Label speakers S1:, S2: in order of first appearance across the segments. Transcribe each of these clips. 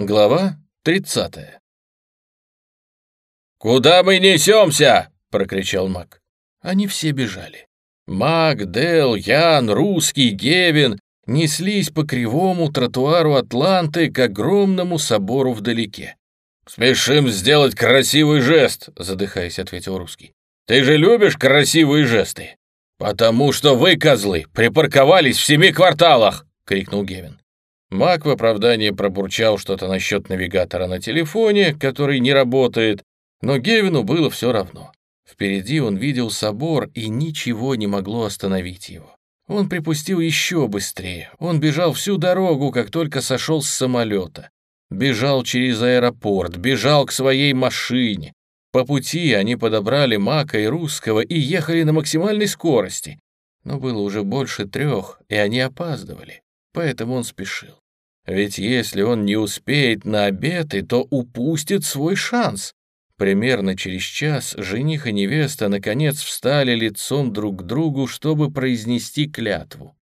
S1: Глава 30.
S2: «Куда мы несемся?» — прокричал Мак.
S1: Они все бежали. Мак, Дел, Ян, Русский, Гевин неслись по кривому тротуару Атланты к огромному собору вдалеке.
S2: «Спешим сделать красивый жест», — задыхаясь, ответил Русский. «Ты же любишь красивые жесты?» «Потому что вы, козлы, припарковались в семи кварталах!» — крикнул Гевин.
S1: Мак в оправдании пробурчал что-то насчет навигатора на телефоне, который не работает, но Гевину было все равно. Впереди он видел собор, и ничего не могло остановить его. Он припустил еще быстрее. Он бежал всю дорогу, как только сошел с самолета. Бежал через аэропорт, бежал к своей машине. По пути они подобрали Мака и Русского и ехали на максимальной скорости. Но было уже больше трех, и они опаздывали поэтому он спешил. Ведь если он не успеет на обеты, то упустит свой шанс. Примерно через час жених и невеста наконец встали лицом друг к другу, чтобы произнести клятву.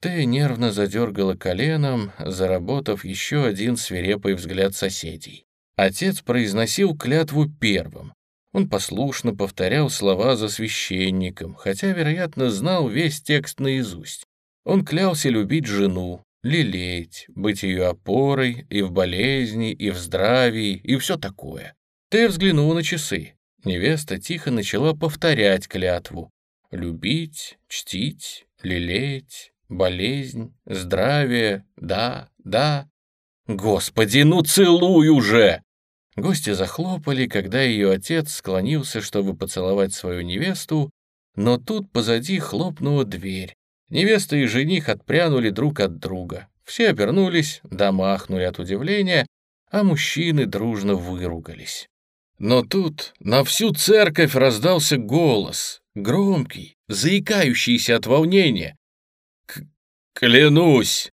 S1: Тэ нервно задергала коленом, заработав еще один свирепый взгляд соседей. Отец произносил клятву первым. Он послушно повторял слова за священником, хотя, вероятно, знал весь текст наизусть. Он клялся любить жену, лелеять, быть ее опорой и в болезни, и в здравии, и все такое. Ты взглянул на часы. Невеста тихо начала повторять клятву. Любить, чтить, лелеять, болезнь, здравие, да, да. Господи, ну целуй уже! Гости захлопали, когда ее отец склонился, чтобы поцеловать свою невесту, но тут позади хлопнула дверь, Невеста и жених отпрянули друг от друга. Все обернулись, домахнули от удивления, а мужчины дружно выругались. Но тут на всю церковь раздался голос, громкий, заикающийся от волнения.
S2: «Клянусь!»